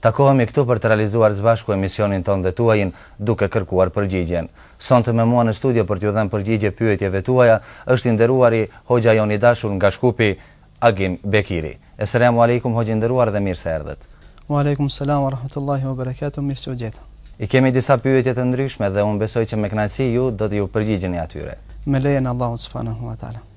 Takohemi këtu për të realizuar së bashku emisionin tonë dhe tuajin, duke kërkuar përgjigjen. Sonte me mua në studio për t'ju dhënë përgjigje pyetjeve tuaja, është i nderuari hoxha jonë i dashur nga Shkupi, Agim Bekiri. Eselamu Alejkum hoxhë i nderuar dhe mirë se erdhët. Wa Alejkum Selam wa Rahmetullahi wa Berekatuh, mirë se ju gjetëm. I kemi disa pyetje të ndryshme dhe unë besoj që me kënaqësi ju do t'iu përgjigjeni atyre. Me lejen e Allahut Subhanehu wa Teala.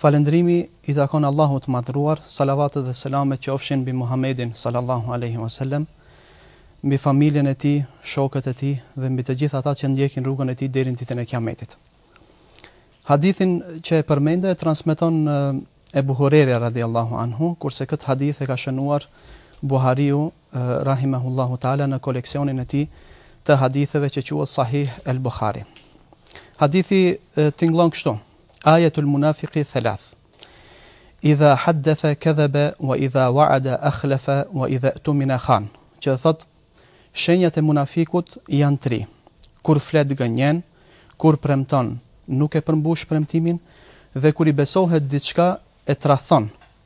Falëndrimi i takon Allahut të Madhëruar, salavatet dhe selamet qofshin mbi Muhammedin, sallallahu alejhi ve sellem, mbi familjen e tij, shokët e tij dhe mbi të gjithë ata që ndjekin rrugën e tij deri në Ditën e Kiametit. Hadithin që e përmende e transmeton Ebu Hurerja radiallahu anhu, kurse këtë hadith e ka shënuar Buhariu rahimahullahu taala në koleksionin e tij të haditheve që quhet Sahih el-Bukhari. Hadithi tingëllon kështu: Ajetul Munafiqi thelath, Idha haddatha kadhaba wa idha wa'ada akhlafa wa idha tumina khan, që do të thotë, Shenjat e munafikut janë tri, Kur flet gënjen, kur premton nuk e përmbush premtimin dhe kur i besohet diçka e tradhton,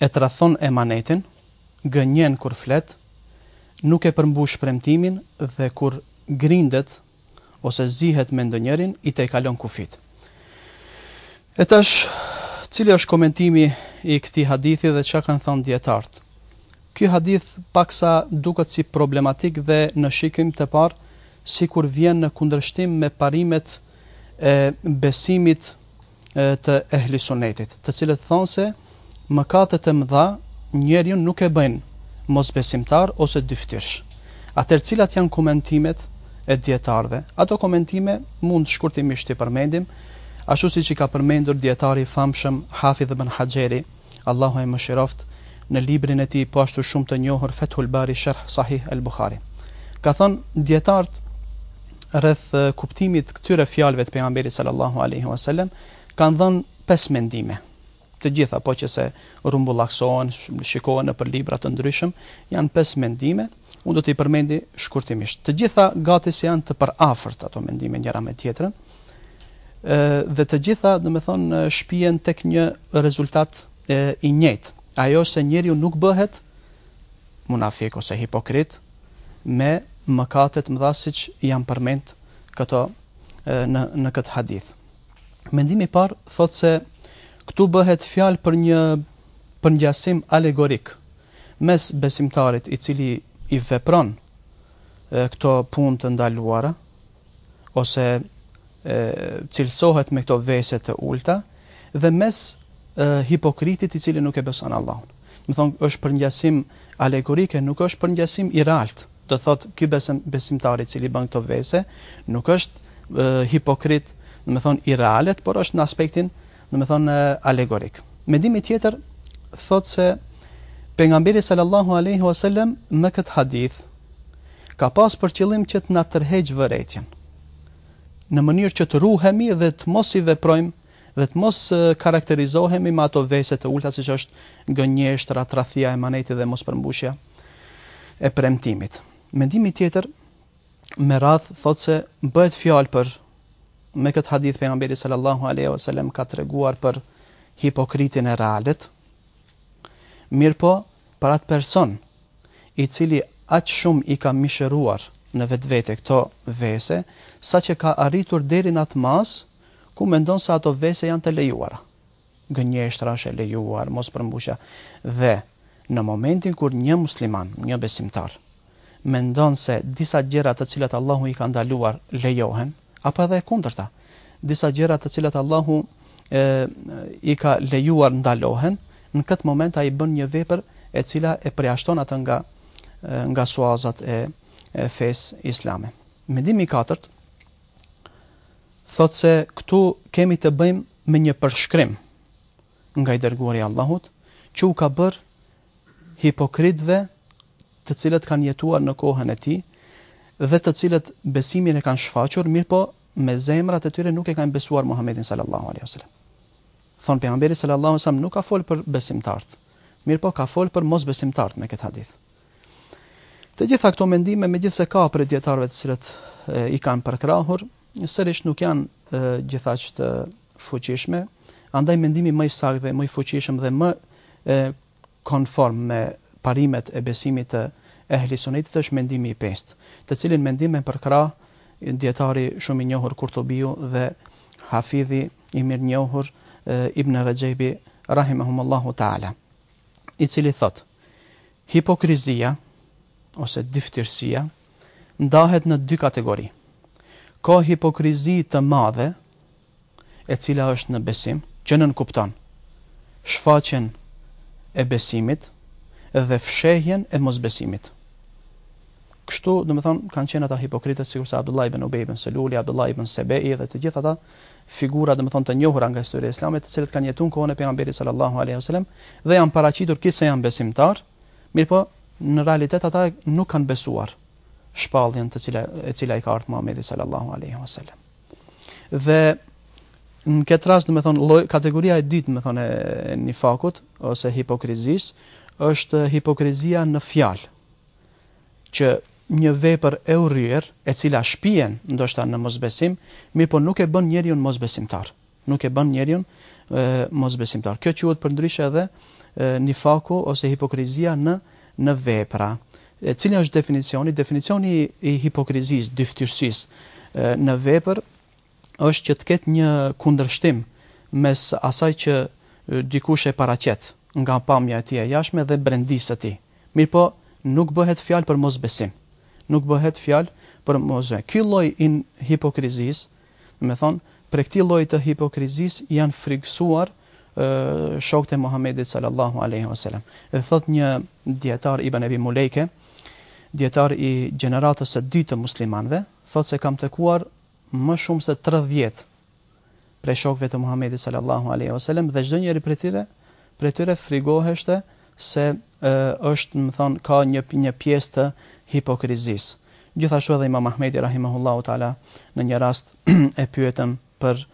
e tradhton emanetin, gënjen kur flet, nuk e përmbush premtimin dhe kur grindet ose zihet me ndonjërin, i tejkalon kufijtë. E tash, cili është komentimi i këtij hadithi dhe çka kanë thënë dijetarët? Ky hadith paksa duket si problematik dhe në shikim të parë sikur vjen në kundërshtim me parimet e besimit të ehli sunetit, të cilat thonë se mëkatet e mëdha njeriun nuk e bëjnë mosbesimtar ose dyftyrsh. Atëherë cilat janë komentimet e dijetarëve? Ato komentime mund shkurtimisht t'i përmendim, ashtu siç i ka përmendur dijetari i famshëm Hafidh ibn Haxheri Allahu e mëshiroftë, në librin e tij po ashtu shumë të njohur Fethul Bari Sherh Sahih El Buhari. Ka thënë dijetarët rreth kuptimit të këtyre fjalëve të pejgamberit sallallahu alaihi wasallam kanë dhënë pesë mendime të gjitha po qe se rumbullaksohen, shikohen nëpër libra të ndryshëm, janë pesë mendime, Unë do t'i përmendi shkurtimisht. Të gjitha gati se janë të përafërt ato mendime njëra me tjetrën, dhe të gjitha, domethënë, shpien tek një rezultat i njëjtë. Ajo se njeriu nuk bëhet munafik ose hipokrit me mëkate të mëdha siç janë përmend këto në në këtë hadith. Mendimi i parë thotë se këtu bëhet fjalë për një përngjasim alegorik, mes besimtarit i cili i vepron këto punë të ndaluara ose cilësohet me këto vese të ulta dhe mes hipokritit i cili nuk e beson Allahun. Domethënë, është përngjasim alegorik, nuk është përngjasim i realtë. Do thot, ky besim, besimtar i cili bën këto vese, nuk është e, hipokrit, domethënë, i realtë, por është në aspektin domethënë alegorik. Mendimi tjetër thotë se pejgamberi sallallahu alaihi wasallam me këtë hadith ka pas për qëllim që të na tërheq vërejtjen në mënyrë që të ruhemi dhe të mos i veprojmë dhe të mos karakterizohemi me ato vese të ulta siç është gënjeshtra, tradhtia e emanetit dhe mospërmbushja e premtimit. Mendimi tjetër me radhë thotë se bëhet fjalë për me këtë hadith pejgamberi sallallahu alaihi wasallam ka treguar për hipokritin e realtë. Mirëpo për atë person i cili aq shumë i ka mishëruar në vetvete këto vese, saqë ka arritur deri në atë masë ku mendon se ato vese janë të lejuara. Gënjeshtra është e lejuar, mospërmbushja. Dhe në momentin kur një musliman, një besimtar, mendon se disa gjëra të cilat Allahu i ka ndaluar lejohen, apo edhe e kundërta, disa gjëra të cilat Allahu e, i ka lejuar ndalohen, në këtë moment ai bën një vepër e cila e përjashton atë nga nga suazat e, e fesë islame. Mendimi i katërt thotë se këtu kemi të bëjmë me një përshkrim nga i dërguari i Allahut që u ka bërë hipokritëve të cilët kanë jetuar në kohën e tij dhe të cilët besimin e kanë shfaqur, mirëpo me zemrat e tyre nuk e kanë besuar Muhammedin sallallahu alaihi wasallam. Domethënë pejgamberi sallallahu alaihi wasallam nuk ka fol për besimtarët, mirëpo ka fol për mosbesimtarët me këtë hadith. Të gjitha këto mendime, megjithëse ka prej dijetarëve të cilët i kanë përkrahur, sërish nuk janë gjithaq të fuqishme, andaj mendimi më i saktë dhe më i fuqishëm dhe më konform me parimet e besimit të ehli sunetit është mendimi i pestë, të cilin mendim e përkrah dijetari shumë i njohur Kurtubiu dhe Hafidhi i mirënjohur Ibn Rexhebi rahimahumullahu taala, i cili thotë, Hipokrizia ose dyfytyrësia ndahet në dy kategori. Ka hipokrizi të madhe, e cila është në besim, që nënkupton shfaqjen e besimit dhe fshehjen e mosbesimit. Kështu, domethënë, kanë qenë ata hipokritët sikurse Abdullah ibn Ubay ibn Seluli, Abdullah ibn Sebe'i dhe të gjithë ata figura domethënë të njohura nga historia e Islamit të cilët kanë jetuar në kohën e pejgamberit sallallahu alaihi wasallam dhe janë paraqitur kinse janë besimtar, mirëpo në realitet ata nuk kanë besuar shpalljen të cila e cila i ka ardhur Muhamedit sallallahu alaihi wasallam. Dhe në këtë rast domethënë kategoria e dytë domethënë e nifakut ose hipokrizisë është hipokrizia në fjalë. që një vepër e urryer, e cila shpien ndoshta në mosbesim, mirëpo nuk e bën njeriun mosbesimtar. Nuk e bën njeriun mosbesimtar. Kjo quhet përndryshe edhe nifaku ose hipokrizia në në vepra. Cili është definicioni? Definicioni i hipokrizisë, dyftyrësisë në vepër është që të ketë një kundërshtim mes asaj që dikush e paraqet nga pamja e tij e jashtme dhe brendisë së tij. Mirëpo, nuk bëhet fjalë për mosbesim. Nuk bëhet fjalë për mosbesim. Ky lloj i hipokrizisë, domethënë, prej këtij lloji të hipokrizisë janë frikësuar shokët e Muhamedit sallallahu alejhi ve selem. Dhe thotë një dijetar Ibn Ebi Mulejke, dijetar i gjeneratës së dytë të muslimanëve, thotë se kam takuar më shumë se tridhjetë prej shokëve të Muhamedit sallallahu alejhi ve selem dhe çdo njëri prej tyre prej tyre frikoheshte se është, domethënë, ka një një pjesë të hipokrizisë. Gjithashtu edhe Imam Ahmedi rahimahullahu taala në një rast e pyetën për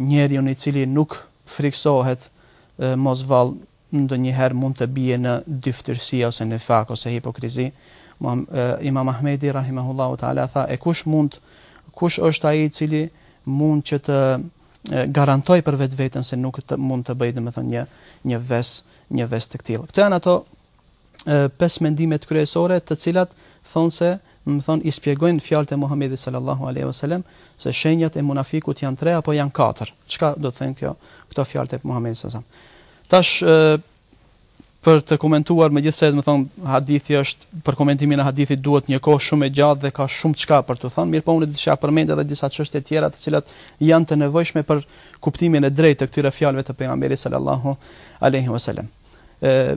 njeriun i cili nuk frikësohet mos vallë ndonjëherë mund të bjerë në dyfytyrësi ose nifak ose hipokrizi, Imam Ahmedi rahimehullahu teala tha, e kush mund kush është ai i cili mund që të garantojë për vetveten se nuk të, mund të bëjë domethënë një, një ves, një ves të këtillë. Këto janë ato pesë mendimet kryesore të cilat thonë se, domethënë i shpjegojnë fjalët e Muhamedit sallallahu alaihi wasallam se shenjat e munafikut janë tre apo janë katër. Çka do të thënë kjo? Këto fjalët e Muhamedit sallallahu alaihi wasallam. Tash për të komentuar megjithëse do të them hadithi është për komentimin e hadithit duhet një kohë shumë e gjatë dhe ka shumë çka për të thënë, mirëpo unë do t'i përmend edhe disa çështje të tjera të cilat janë të nevojshme për kuptimin e drejtë të këtyre fjalëve të pejgamberit sallallahu alaihi wasallam. Ë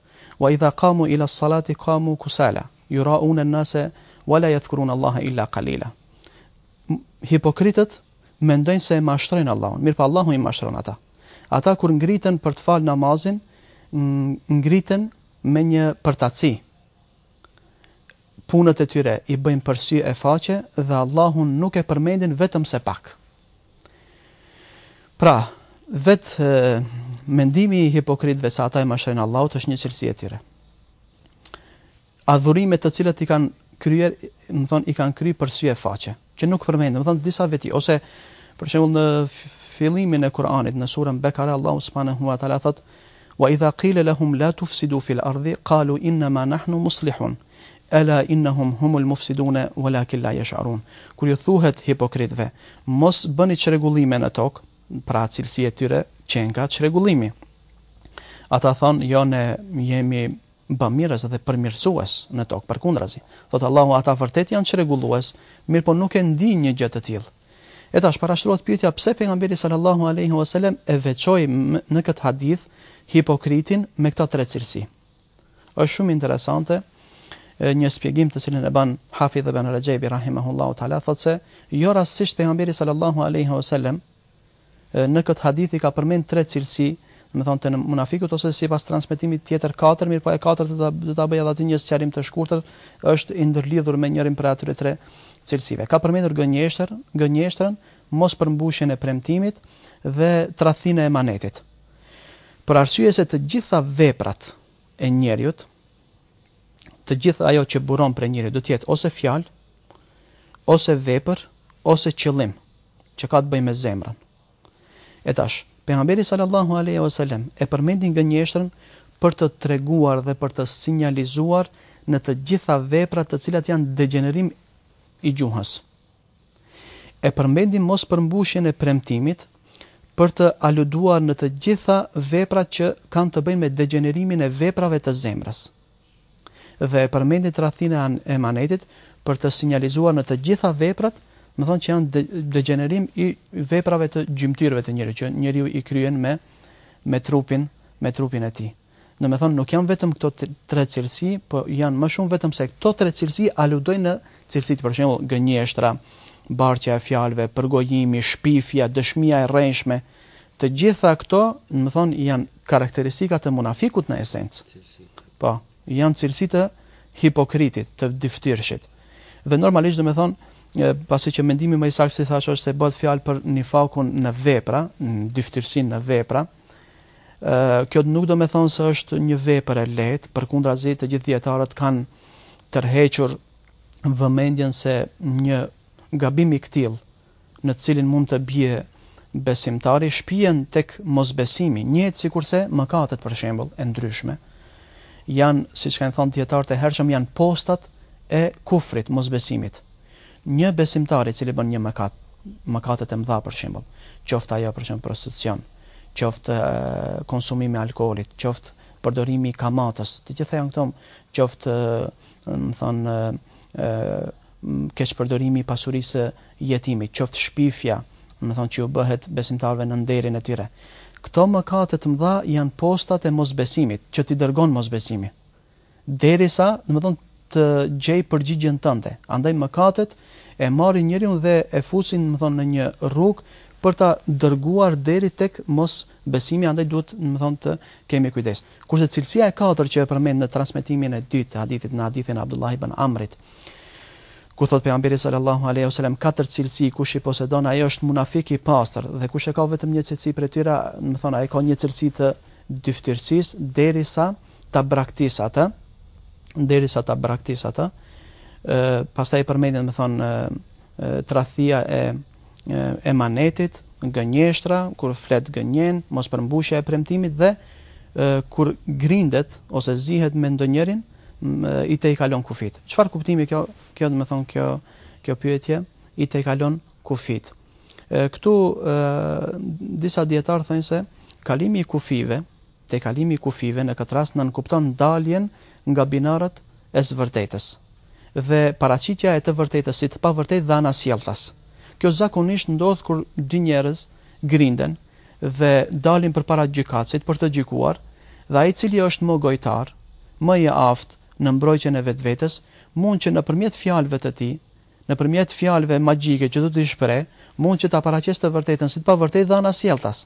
Wa idha qamu ila s-salati qamu kusala, yura'una n-nase wa la yadhkuruna Allaha illa qalila. Hipokritët mendojnë se e mashtrojnë Allahun, mirëpo Allahu i mashtron ata. Ata kur ngriten për të falë namazin, ngriten me një përtaci. Punët e tyre i bëjnë për sy e faqe dhe Allahun nuk e përmendin vetëm se pak. Pra, vetë mendimi i hipokritëve se ata e mashtrojnë Allahun është një cilësi e tyre. Adhurimet të cilat i kanë kryer, domethënë i kanë kryer për sy e faqe, që nuk përmend, domethënë disa veti ose për shembull në fillimin e Kuranit në surën Bekare Allahu subhanahu wa taala thotë Wa idha qila lahum la tufsidu fil ardhi qalu innama nahnu muslihun ela innahum humul mufsidune walakin la yash'urun Kur ju thuhet hipokritëve, mos bëni çrregullime në tokë, pra cilësi e tyre qenka çrregullimi. Ata thonë, jo ne jemi bamirës dhe përmirësues në tokë, përkundrazi. Thotë Allahu, ata vërtet janë çrregullues, mirëpo nuk e ndinë një gjë të tillë. E tash parashtrohet pyetja pse pejgamberi sallallahu alejhi wa sallam e veçoi në këtë hadith hipokritin me këta tre cilësi. Është shumë interesante një shpjegim të cilën e bën Hafidh ibn Rexhebi rahimahullahu taala thotë se jo rastësisht pejgamberi sallallahu alaihi wasallam Në këtë hadith i ka përmend tre cilësi, domethënë të munafikut ose sipas transmetimit tjetër katër, mirëpo e katërta do ta bëj edhe atë një sqarim të shkurtër, është i ndërlidhur me njërën prej atyre tre cilësive. Ka përmendur gënjeshtër, gënjeshtrën, mospërmbushjen e premtimit dhe tradhtinë e emanetit. Për arsye se të gjitha veprat e njeriut e gjithë ajo që buron prej njeriut do të jetë ose fjalë, ose vepër, ose qëllim që ka të bëjë me zemrën. E tash, pejgamberi sallallahu alaihi wasallam e përmendi gënjeshtrën për të treguar dhe për të sinjalizuar në të gjitha veprat të cilat janë degjenerim i gjuhës. E përmendi mospërmbushjen e premtimit për të aluduar në të gjitha veprat që kanë të bëjnë me degjenerimin e veprave të zemrës. Dhe e përmendi tradhtinë e emanetit për të sinjalizuar në të gjitha veprat, domethënë që janë degjenerim i veprave të gjymtyrëve të njeriut, që njeriu i kryen me me trupin, me trupin e tij. Domethënë nuk janë vetëm këto tre cilësi, po janë më shumë vetëm se këto tre cilësi aludojnë në cilësitë për shembull gënjeshtra, bartja e fjalëve, përgojimi, shpifja, dëshmia e rrejshme. Të gjitha këto, domethënë, janë karakteristika të munafikut në esencë. Po, janë cilësi të hipokritit, të dyfytyrëshit. Dhe normalisht, domethënë, pasi që mendimi më i saktë si thashë është se bëhet fjalë për nifakun në vepra, dyfytyrësinë në vepra, Kjo nuk domethënë se është një vepër e lehtë, përkundrazi të gjithë dijetarët kanë tërhequr vëmendjen se një gabim i këtillë në të cilin mund të bie besimtari shpien tek mosbesimi, njëjtë sikurse mëkatet për shembull e ndryshme janë, siç kanë thënë dijetarët e hershëm, janë postat e kufrit, mosbesimit. Një besimtar i cili bën një mëkat, mëkatet e mëdha për shembull, qoftë ajo për shembull prostitucion, qoftë konsumimi i alkoolit, qoftë përdorimi i kamatës, të gjitha janë këto, qoftë, domethënë, keqpërdorimi i pasurisë së jetimit, qoftë shpifja, domethënë që ju bëhet besimtarëve në nderin e tyre. Këto mëkate të mëdha janë postat e mosbesimit, që t'i dërgon mosbesimi. Derisa, domethënë, të gjejë përgjigjen tënde. Andaj mëkatet e marrin njeriun dhe e fusin, domethënë, në një rrugë për ta dërguar deri tek mosbesimi, andaj duhet, domethënë, të kemi kujdes. Kurse cilësia e katërt që e përmend në transmetimin e dytë të hadithit në hadithin e Abdullah ibn Amrit, ku thotë pejgamberi sallallahu alejhi dhe selam katër cilësi kush i posedon ai është munafik i pastër dhe kush e ka vetëm një cilësi prej tyre, domethënë, ai ka një cilësi të dyftyrësisë derisa ta braktisë atë, derisa ta braktisë atë, pastaj i përmenden domethënë tradhtia e emanetit, gënjeshtra, kur flet gënjen, mospërmbushja e premtimit dhe kur grindet ose zihet me ndonjërin, i tejkalon kufijtë. Çfarë kuptimi kjo, kjo domethënë kjo, kjo pyetje, i tejkalon kufijtë. Këtu disa dijetarë thonë se kalimi i kufijve, Tejkalimi i kufijve në këtë rast nënkupton daljen nga binarët e së vërtetës dhe paraqitja e të vërtetës si të pavërtetë dhe anasjelltas. Kjo zakonisht ndodh kur dy njerëz grinden dhe dalin përpara gjykatësit për të gjykuar dhe ai i cili është më gojëtar, më i aftë në mbrojtjen e vetvetes, mund që nëpërmjet fjalëve të tij, nëpërmjet fjalëve magjike që do t'i shprehë, mund që ta paraqesë të vërtetën si të pavërtetë dhe anasjelltas.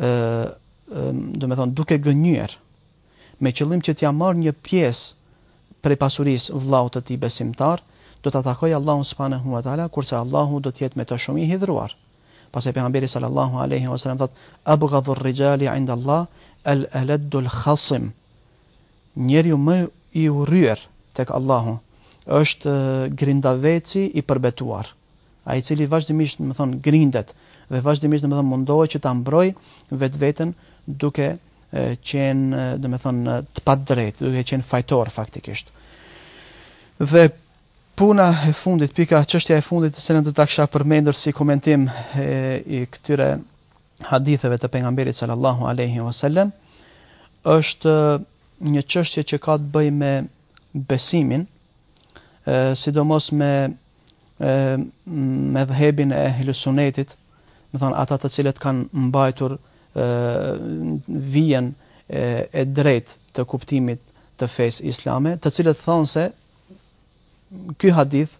ë domethënë duke gënjyer me qëllim që t'ia marr një pjesë prej pasurisë vëllaut të tij besimtar, do ta takojë Allahun subhanahu wa taala, kurse Allahu do të jetë me të shumë i hidhruar. Pastaj pejgamberi sallallahu alaihi wasallam thotë: "Abghadhu ar-rijali 'inda Allah al-aladdu al-khasim." Njeriu më i urryer tek Allahu është grindaveci i përbetuar. Ai i cili vazhdimisht, domethënë, grindet dhe vazhdimisht, domethënë, mundohet që ta mbrojë vetveten duke qenë, domethënë, të padrejtë, duke qenë fajtor faktikisht. Dhe puna e fundit, pika çështja e fundit se ne do ta kisha përmendur si komentim e, i këtyre haditheve të pejgamberit sallallahu alaihi wasallam është një çështje që ka të bëjë me besimin, e, sidomos me medhhebin e ehlusunetit, me thënë ata të cilët kanë mbajtur vijën e drejtë të kuptimit të fesë islame, të cilët thonë se ky hadith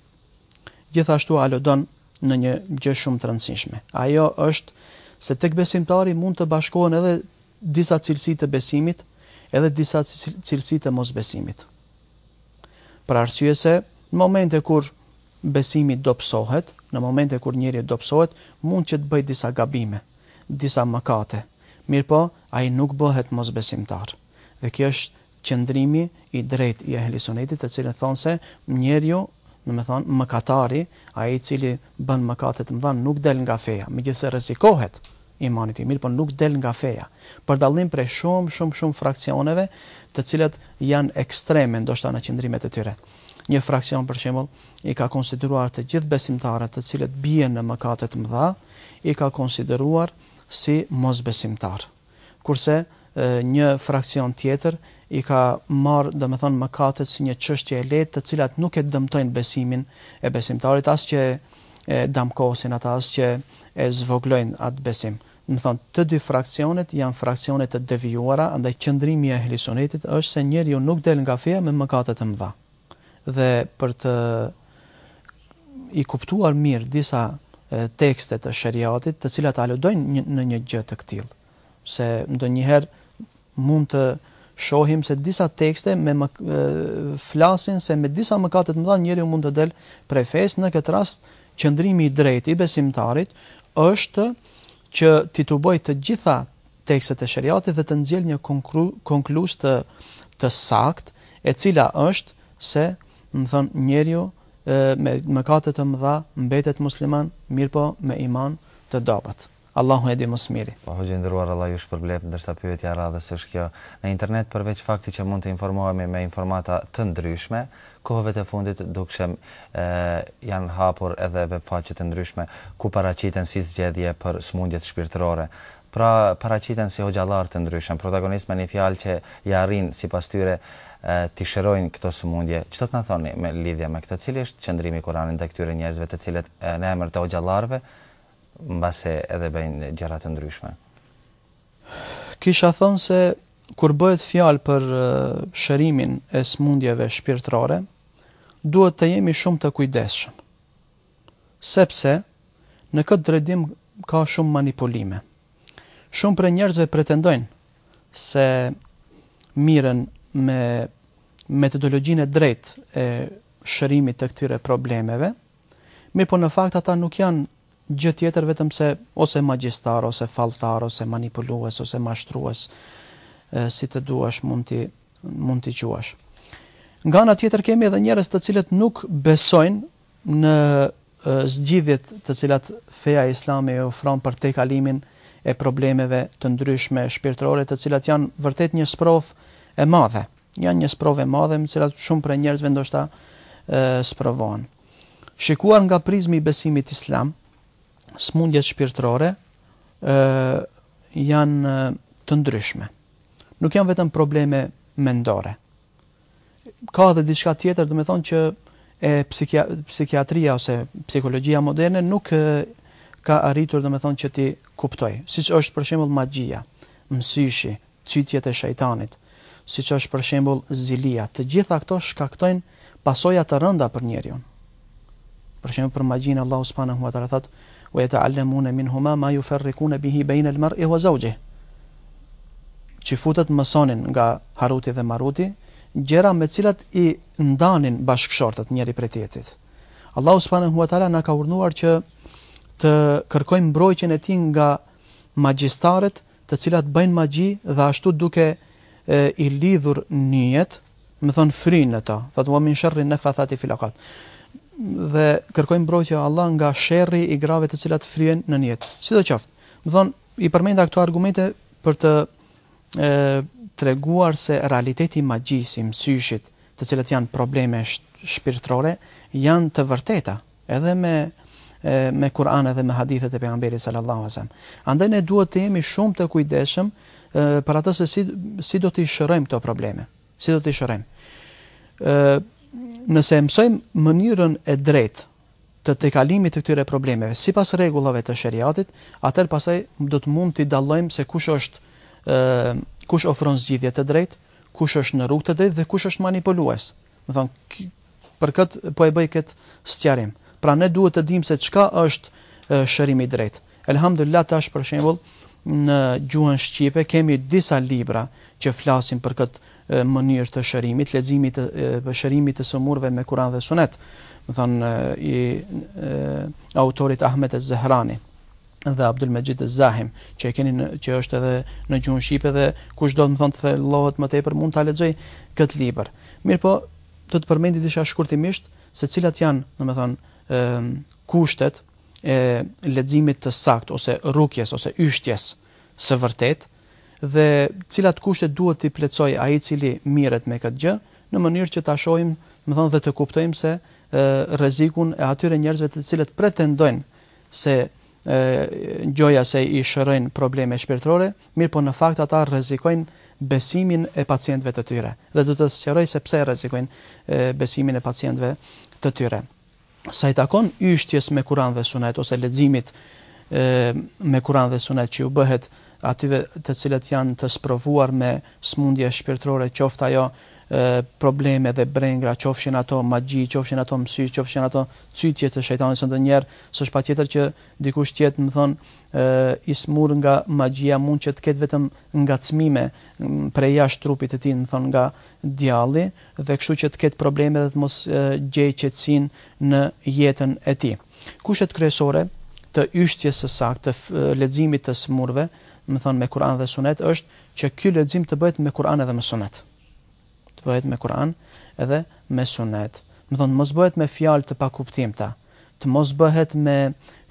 gjithashtu aludon në një gjë shumë të rëndësishme. Ajo është se tek besimtari mund të bashkohen edhe disa cilësi të besimit, edhe disa cilësi të mosbesimit. Për arsye se në momente kur besimi dobësohet, në momente kur njeriu dobësohet, mund që të bëjë disa gabime, disa mëkate, mirëpo ai nuk bëhet mosbesimtar. Dhe ky është qëndrimi i drejtë i Ehli Sunetit, të cilët thonë se njeriu, domethënë mëkatari, ai i cili bën mëkate të mëdha nuk del nga feja, megjithëse rrezikohet, imani i tij, mirëpo nuk del nga feja, për dallim prej shumë, shumë, shumë fraksioneve, të cilat janë ekstreme ndoshta në qëndrimet e tyre. Një fraksion për shembull i ka konsideruar të gjithë besimtarët të cilët bien në mëkate të mëdha, i ka konsideruar si mosbesimtarë. Kurse një fraksion tjetër i ka marrë domethënë mëkatet si një çështje e lehtë të cilat nuk e dëmtojnë besimin e besimtarit as që e damkosin atë as që e zvogëlojnë atë besim. Domethënë të dy fraksionet janë fraksione të devijuara andaj qëndrimi i ehli sunetit është se njeriu nuk del nga feja me mëkate të mëdha. Dhe për t'i kuptuar mirë disa tekste të sheriatit të cilat aludojnë në një gjë të këtillë. se ndonjëherë mund të shohim se disa tekste me, me flasin se me disa mëkate të mëdha njeriu mund të del prej fesë. Në këtë rast, qëndrimi i drejtë i besimtarit është që t'i tubojë të gjitha tekstet e sheriatit dhe të nxjerr një konkluzë të saktë, e cila është se, me thënë, njeriu me mëkate të mëdha mbetet musliman, mirëpo me iman të dobët. Allahu e di më së miri. O hoxhë i nderuar Allah ju shpërbleftë ndërsa pyetja e radhës është kjo në internet përveç faktit që mund të informohemi me informata të ndryshme kohëve të fundit dukshëm janë hapur edhe web faqe të ndryshme ku paraqiten si zgjidhje për sëmundjet shpirtërore pra paraqiten si hoxhallarë të ndryshëm protagonistë me një fjalë që ia arrijnë sipas tyre t'i shërojnë këto sëmundje. Ç'do të na thoni në lidhje me këtë, cili është qëndrimi i Kuranit ndaj këtyre njerëzve të cilët në emër të hoxhallarëve mbase edhe bëjnë gjëra të ndryshme. Kisha thënë se kur bëhet fjalë për shërimin e sëmundjeve shpirtërore, duhet të jemi shumë të kujdesshëm. Sepse në këtë drejtim ka shumë manipulime. Shumë prej njerëzve pretendojnë se merren me metodologjinë e drejtë e shërimit të këtyre problemeve, Mirëpo në fakt ata nuk janë gjë tjetër vetëm se ose magjistarë ose falltarë ose manipulues ose mashtrues si të duash mund t'i mund t'i quash. Nga ana tjetër kemi edhe njerëz të cilët nuk besojnë në zgjidhjet të cilat feja islame i ofron për tejkalimin e problemeve të ndryshme shpirtërore të cilat janë vërtet një sprovë e madhe. Janë një sprovë e madhe me të cilat shumë prej njerëzve ndoshta sprovohen. Shikuar nga prizmi i besimit islam, smundjet shpirtërore ë janë të ndryshme. Nuk janë vetëm probleme mendore. Ka edhe diçka tjetër, domethënë që e psikia, psikiatria ose psikologjia moderne nuk e, ka arritur domethënë që t'i kuptojë, siç është për shembull magjia, mësyshi, cytjet e shejtanit, siç është për shembull zilia, të gjitha këto shkaktojnë pasoja të rënda për njeriun. Për shembull për magjinë Allahu subhanahu wa taala thotë: "Wa yata'allamuna minhuma ma yufarriquna bihi bayna al-mar'i wa zawjihi." Çifutët mësonin nga Haruti dhe Maruti gjëra me të cilat i ndanin bashkëshortët njëri prej tjetrit. Allahu subhanahu wa taala na ka urdhëruar që të kërkojmë mbrojtjen e tij nga magjistarët të cilat bëjnë magji dhe ashtu duke i lidhur nyjet, domethënë fryjnë në to. Thotë wa min sharri nafathati fil uqad. Dhe kërkojmë mbrojtjen e Allahut nga sherri i grave të cilat fryjnë në nyjet. Sidoqoftë, domethënë i përmenda këto argumente për të e, treguar se realiteti i magjisë, i mësyshit, të cilat janë probleme shpirtërore, janë të vërteta. Edhe me me Kur'an edhe me hadithet e pejgamberit sallallahu alajhi wasallam. Andaj ne duhet të jemi shumë të kujdesshëm për atë se si si do t'i shërojmë këto probleme. Si do t'i shërojmë? Ë nëse mësojmë mënyrën e drejtë të tejkalimit të këtyre problemeve sipas rregullave të shariatit, atëherë pastaj do të mund të dallojmë se kush është ë kush ofron zgjidhje të drejtë, kush është në rrugë të drejtë dhe kush është manipulues. Domethënë për kët po e bëj kët sqarim. Pra ne duhet të dimë se çka është shërimi i drejtë. Elhamdullah tash për shembull në gjuhën shqipe kemi disa libra që flasin për kët mënyrë të shërimit, leximit të shërimit të sëmurëve me Kur'an dhe Sunet. Domethënë i autorit Ahmed ez-Zehrani. dhe Abdulmejid Zahim, që e keni në, që është edhe në gjuhën shqipe dhe kush domethënë të thellohet më tepër mund ta lexojë këtë libër. Mirëpo do të përmendi disa shkurtimisht se cilat janë, domethënë, ë kushtet e leximit të saktë ose rukjes ose yshtjes së vërtetë dhe cilat kushte duhet të plotësojë ai i cili merret me këtë gjë në mënyrë që ta shohim, domethënë dhe të kuptojmë se rrezikun e atyre njerëzve të cilët pretendojnë se gjoja se i shërojnë probleme shpirtërore, mirëpo në fakt ata rrezikojnë besimin e pacientëve të tyre. Dhe do të sqaroj se pse rrezikojnë besimin e pacientëve të tyre. Sa i takon yshtjes me Kur'an dhe Sunet ose leximit me Kur'an dhe Sunet që u bëhet atyre të cilët janë të sprovuar me smundje shpirtërore, qoftë ajo probleme dhe brenga, qofshin ato magji, qofshin ato mësysh, qofshin ato cytje të shejtanit se ndonjëherë s'është patjetër që dikush të jetë, domethënë, i smur nga magjia, mund që të ketë vetëm ngacmime prej jashtë trupit të tij, domethënë, nga djalli dhe kështu që të ketë probleme dhe të mos gjejë qetësinë në jetën e tij. Kushtet kryesore të yshtjes së saktë, të leximit të smurve, domethënë me Kur'an dhe Sunet është Që ky lexim të bëhet me Kur'an edhe me Sunet. Të bëhet me Kur'an edhe me Sunet. Domethënë mos bëhet me fjalë të pakuptimta, të mos bëhet me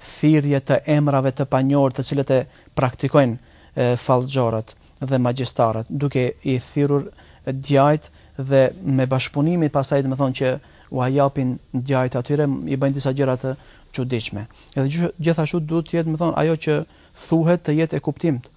thirrje të emrave të panjohur të cilët e praktikojnë fallxhorët dhe magjistarët, duke i thirrur djajtë dhe me bashkëpunimin pastaj domethënë që ua japin djajtë atyre, i bëjnë disa gjëra të çuditshme. Edhe gjithashtu duhet të jetë, domethënë, ajo që thuhet të jetë e kuptimtë.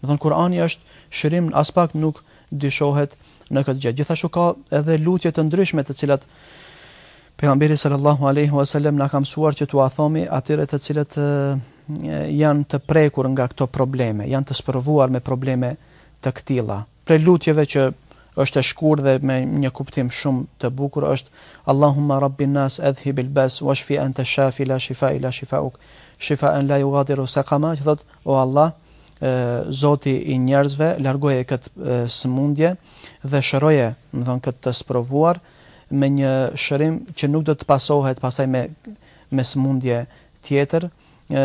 Domethënë Kur'ani është shërim aspak nuk dyshohet në këtë gjë. Gjithashtu ka edhe lutje të ndryshme të cilat Pejgamberi sallallahu alaihi wasallam na ka mësuar që t'ua thomi atyre të cilët janë të prekur nga këto probleme, janë të sprovuar me probleme të këtilla. Prej lutjeve që është e shkurtë dhe me një kuptim shumë të bukur është Allahumma Rabbin Nas Edhhib El Bas Washfi Ente Shafi La Shifa Illa Shifauk Shifa En La Yugadiru Sakama që thotë O Allah Zoti i njerëzve largoje këtë sëmundje dhe shëroje domethënë këtë të sprovuar me një shërim që nuk do të pasohet pastaj me me sëmundje tjetër ë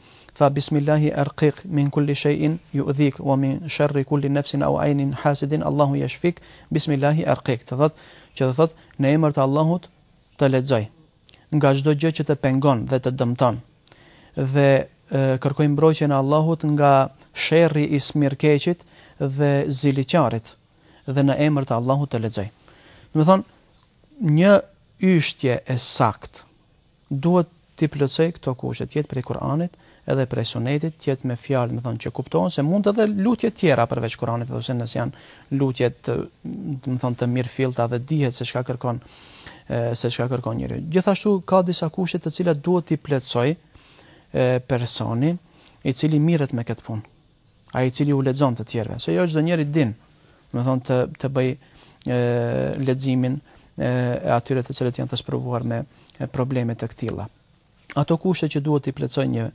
tha bismillahi arqik min kulli shay'in yu'dhik wa min sharri kulli nafsin aw aynin hasidin Allahu yashfik bismillahi arqik të thotë që do të thotë në emër të Allahut të lexoj nga çdo gjë që të pengon dhe të dëmton dhe kërkoj mbrojtjen e Allahut nga sherri i smirkeqit dhe ziliqarit dhe në emër të Allahut të lexoj. Domethënë një yshtje e saktë Duhet t'i plotësojë këto kushte, të jetë prej Kur'anit edhe prej Sunetit, të jetë me fjalë, domethënë, që kuptohen, se mund edhe lutje tjera përveç Kur'anit ose nëse janë lutje të, domethënë, të mirëfillta dhe dihet se çka kërkon se çka kërkon njeriu. Gjithashtu ka disa kushte të cilat duhet t'i plotësojë personi i cili mirret me këtë punë. Ai i cili u lexon të tjerëve, se jo çdo njeri din, domethënë të të bëjë leximin e atyre të cilët janë të sprovuar me probleme të këtilla. Ato kushte që duhet t'i plotësojë një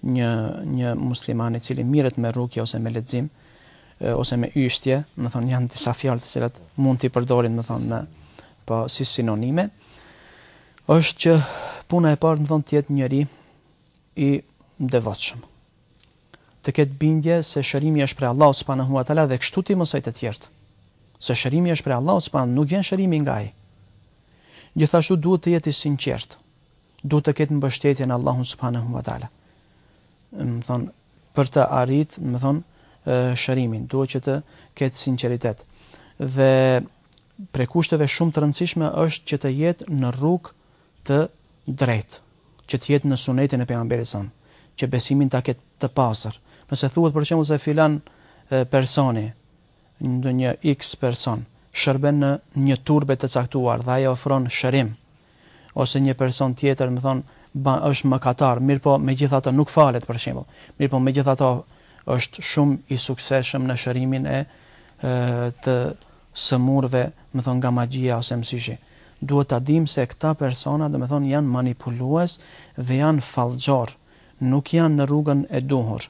një një musliman i cili mirret me rukje ose me lexim ose me yshtje, domethënë janë disa fjalë të cilat mund t'i përdorim, domethënë në po si sinonime është që puna e parë domethënë të jetë njeri i devotshëm. të ketë bindje se shërimi është prej Allahut subhanehu ve teala dhe kështu t'i mësojë të tjerët se shërimi është prej Allahut subhanehu nuk vjen shërimi nga ai. Gjithashtu duhet të jetë i sinqertë. Duhet të ketë mbështetje në Allahun subhanehu ve teala. Domethënë për të arrit, domethënë shërimin, duhet që të ketë sinqeritet. Dhe prej kushteve shumë të rëndësishme është që të jetë në rrugë të drejtë që të jetë në sunetin e pejgamberit sonë, që besimin ta ketë të pastër. Nëse thuhet për shembull se filan personi, ndonjë X person, shërben në një turbe të caktuar dhe ai ofron shërim ose një person tjetër, domethënë, është mëkatar, mirëpo megjithatë nuk falet për shembull. Mirëpo megjithatë është shumë i suksesshëm në shërimin e të sëmurëve, domethënë nga magjia ose mësyshi. Duhet ta dimë se këta persona domethënë janë manipulues dhe janë fallxhorë, nuk janë në rrugën e duhur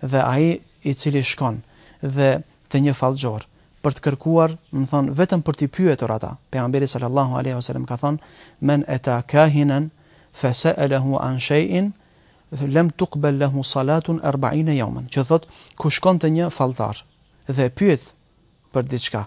dhe ai i cili shkon dhe te një fallxhor për të kërkuar domethënë vetëm për t'i pyetur ata, pejgamberi sallallahu alejhi ve selem ka thënë men eta kahinan fe sa'alahu an shay'in lem tuqbal lahu salatun arbaina yawman, që thotë kush shkon te një falltar dhe e pyet për diçka,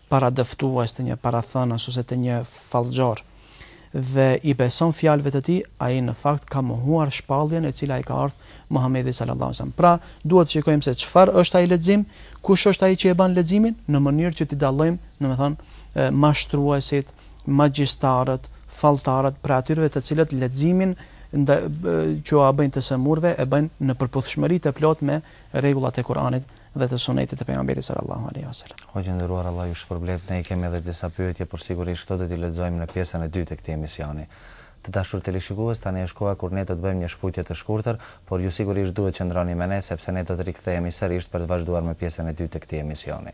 paradëftues te një parathënës ose te një fallxhor dhe i beson fjalëve të tij, ai në fakt ka mohuar shpalljen e cila i ka ardhur Muhamedit sallallahu alejhi ve sellem. Pra, duhet të shikojmë se çfarë është ai lexim, kush është ai që e bën leximin, në mënyrë që t'i dallojmë, domethënë, mashtruesit, magjistarët, falltarët, prej atyre të cilët leximin nda, që ua bëjnë të sëmurëve e bëjnë në përputhshmëri të plotë me rregullat e Kuranit dhe të sunetit të pejgamberit sallallahu alejhi ve selam. Hoxhë i nderuar Allah ju shpërbleftë ne i kemi edhe disa pyetje por sigurisht këto do t'i lexojmë në pjesën e dytë të këtij emisioni. Të dashur teleshikues tani është koha kur ne do të bëjmë një shkëputje të shkurtër por ju sigurisht duhet qëndroni me ne sepse ne do të rikthehemi sërish për të vazhduar me pjesën e dytë të këtij emisioni.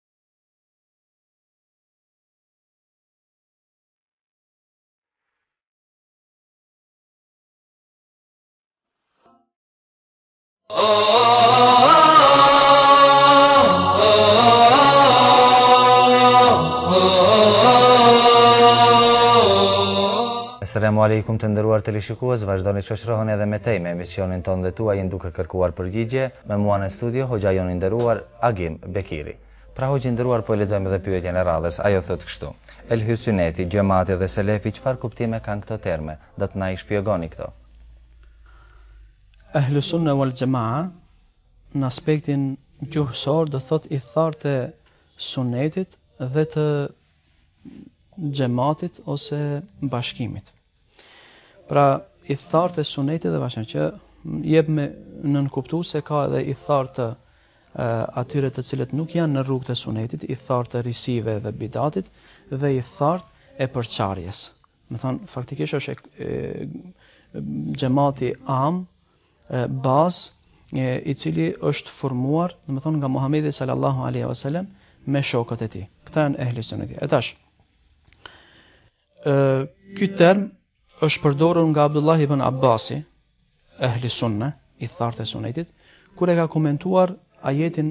Asalamu alaikum të nderuar teleshikues, vazhdoni të shoqëroheni edhe më tej me emisionin tonë dhe tuajin duke kërkuar përgjigje. Me mua në studio hoxha jonë i nderuar Agim Bekiri, Pra hoxhë i nderuar po e lexojmë edhe pyetjen e radhës, ajo thotë kështu, Ehli Syneti, Xhemati dhe Selefi çfarë kuptime kanë këto terme, do të na i shpjegoni këto. Ehlu Sunne wal Xhemaa në aspektin gjuhësor do thotë ithtarët e Sunnetit dhe të Xhematit ose bashkimit. Pra, ithtarët e sunetit dhe bashkimit, që jep me nënkuptu se ka edhe ithtarët e atyre të cilët nuk janë në rrugë të sunetit, ithtarët e risive dhe bidatit, dhe ithtarët e përçarjes. Domethënë, faktikisht është e, e, xhemati am, e, bazë, i cili është formuar, domethënë, nga Muhammedi sallallahu aleyhi wa sallam, me shokët e tij. Këta janë ehli sunetit. E tash, Ky term është përdorur nga Abdullah ibn Abbasi, ehli sunne, ithtarët e sunetit, kur e ka komentuar ajetin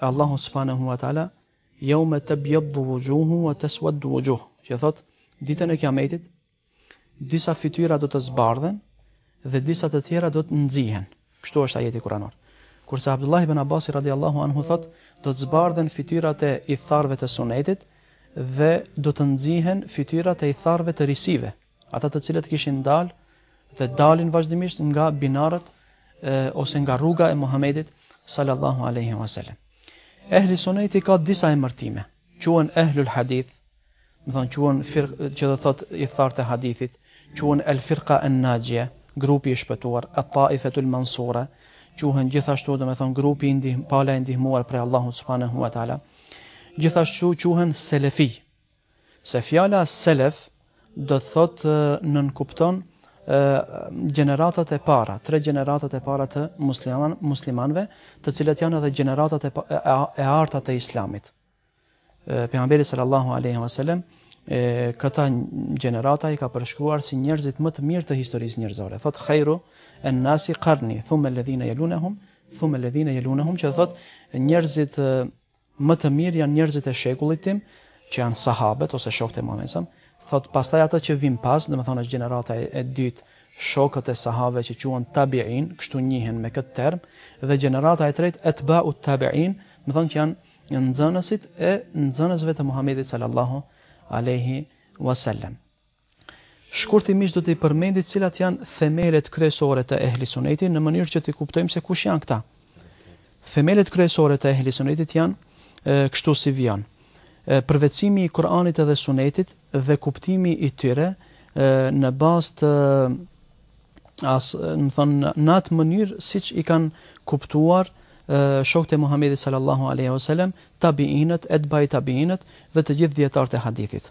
e Allahu subhanahu wa taala, "Yawma tabyaddu wujuhu wa taswaddu wujuh", që thotë, ditën e Kiametit, disa fytyra do të zbardhen dhe disa të tjera do të nxihen. Kështu është ajeti kuranor. Kurse Abdullah ibn Abbas radiallahu anhu thotë, do të zbardhen fytyrat e ithtarëve të sunetit dhe do të nxihen fytyrat e ithtarëve të risive, ata të cilët kishin dalë dhe dalin vazhdimisht nga binarët e, ose nga rruga e Muhamedit sallallahu alaihi wasallam. Ehli suneti ka disa emërtime, quhen ehlul hadith, Domethënë, quhen firk, që do thotë ithtarët e hadithit, quhen el firka en naxhije, grupi i shpëtuar, et taifetul mansura, quhen gjithashtu domethënë grupi i ndihmë, pala e ndihmuar prej Allahu subhanahu wa ta'ala, gjithashtu quhen selefi, se fjala selef do të thotë nënkupton gjeneratat e para, tre gjeneratat e para të musliman, muslimanve, të cilat janë edhe gjeneratat e, e, e arta të islamit. Pejgamberi sallallahu alaihi wasallam këta gjenerata i ka përshkruar si njerëzit më të mirë të historisë njerëzore. Thot khairu an nasi qarni thumma alladhina yalunhum thumma alladhina yalunhum që thot njerëzit më të mirë janë njerëzit e shekullit tim që janë sahabët ose shokët e Muhamedit. Thot pastaj ata që vijnë pas, domethënë është gjenerata e dytë, shokët e sahabëve që quhen tabiin, kështu njihen me këtë term, dhe gjenerata e tretë etba'u tabiin, domethënë që janë nxënësit e nxënësve të Muhamedit sallallahu alaihi wasallam. Shkurtimisht do t'i përmendim cilat janë themelet kryesore të ehli sunetit në mënyrë që të kuptojmë se kush janë këta. Themelet kryesore të ehli sunetit janë e, kështu si vijon. Përvetësimi i Kur'anit dhe Sunetit dhe kuptimi i tyre e, në bazë të as domethonë në atë mënyrë siç i kanë kuptuar shokët e Muhamedit sallallahu alaihi wasallam, tabiinët, etbai tabiinët dhe të gjithë dijetarët e hadithit.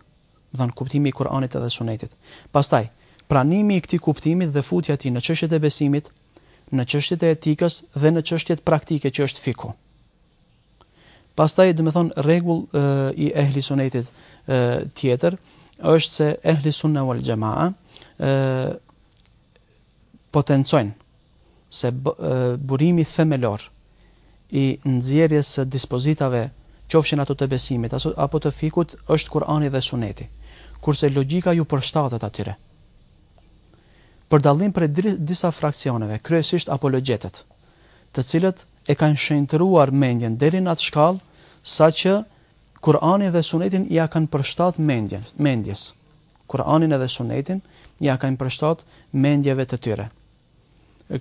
Domethonë kuptimi i Kuranit dhe Sunetit. Pastaj, pranimi i këtij kuptimit dhe futja e tij në çështjet e besimit, në çështjet e etikës dhe në çështjet praktike që është fiku. Pastaj domethonë rregull i ehli sunetit tjetër është se ehli sunne wal jamaa potencojnë se burimi themelor i nxjerrjes së dispozitave qofshin ato të besimit apo të fikut është Kurani dhe Suneti kurse logjika ju përshtatet atyre për dallim prej disa fraksioneve kryesisht apologjetët të cilët e kanë shenjtëruar mendjen deri në atë shkallë saqë Kur'anin dhe Sunetin ia kanë përshtatë mendjen, mendjes. Kur'anin edhe Sunetin ia kanë përshtatë mendjeve të tyre.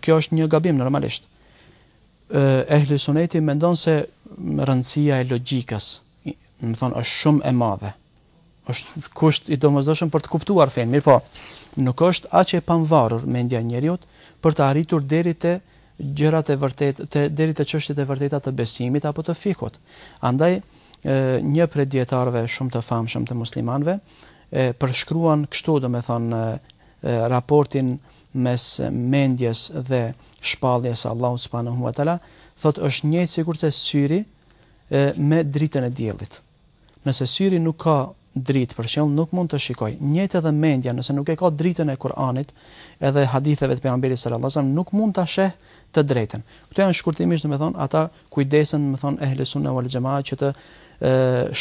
Kjo është një gabim normalisht. Ehli Suneti mendon se rëndësia e logjikës, domethonë, është shumë e madhe. Është kusht i domosdoshëm për të kuptuar fenë, mirëpo nuk është aq e pamvarur mendja e njeriut për të arritur deri te gjërat e vërtetë, te deri te çështjet e vërteta të besimit apo të fikut. Andaj, një prej dijetarëve shumë të famshëm të muslimanëve e përshkruan kështu, domethënë, raportin mes mendjes dhe shpalljes së Allahut subhanehu ve teala, thotë është njëjtë sikurse syri me dritën e diellit. Nëse syri nuk ka dritë për shembull nuk mund të shikoj. Njëjtë edhe mendja nëse nuk e ka dritën e Kur'anit edhe haditheve të Pejgamberit sallallahu alajhi wasallam nuk mund ta sheh të drejtën. Këto janë shkurtimisht domethënë ata kujdesen domethënë ehli sunne wal xhemaah që të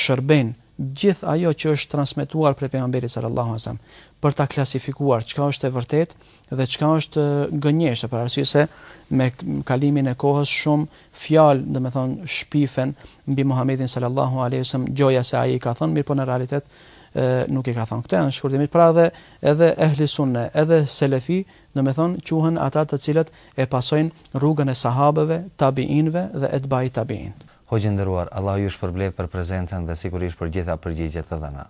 shërbejnë gjithë ajo që është transmetuar prej Pejgamberit sallallahu alajhi wasallam për ta klasifikuar çka është e vërtetë dhe çka është gënjeshtër për arsye se me kalimin e kohës shumë fjalë, domethënë, shpifen mbi Muhamedin sallallahu alaihi wasallam, gjoja se ai i ka thënë, mirëpo në realitet e, nuk i ka thënë. Këto janë shkurtimisht, pra dhe edhe ehli sunne, edhe selefi, domethënë, quhen ata të cilët e pasojnë rrugën e sahabeve, tabiinëve dhe etbai tabiin. Hoxhë i nderuar, Allahu ju shpërbleftë për prezencën dhe sigurisht për gjitha përgjigjet e dhëna.